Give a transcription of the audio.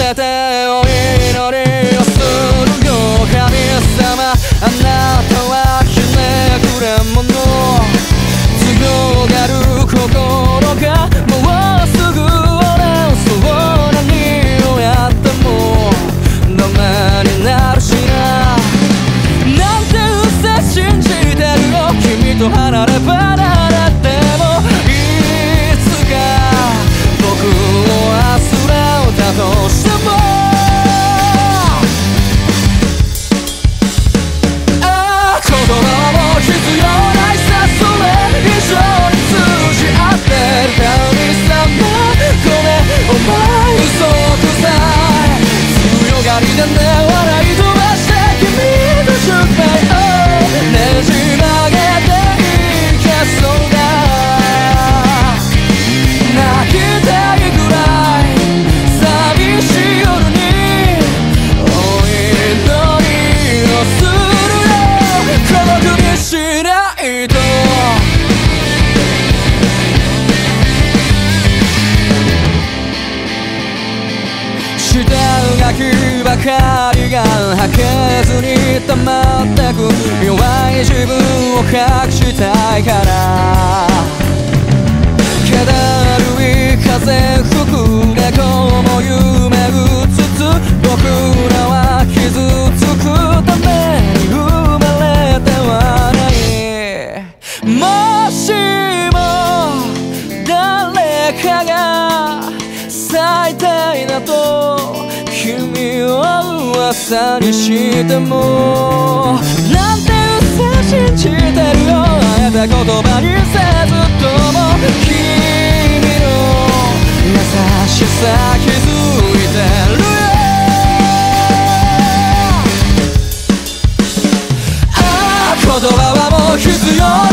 全てを祈りをするよ神様あなたはひねくれ者強がる心がもうすぐ折れそう何をやってもダメになるしななんて嘘信じてるよ。君と離れ離れ。がばかりが吐けずに溜まってく弱い自分を隠したいから気だるい風吹く猫も夢うつつ僕らは傷つくために生まれてはない。もしも誰かがいたいなと君を噂にしても。なんて嘘信じてるよあえて言葉にせずとも。君の優しさ気づいてるよ。言葉はもう必要。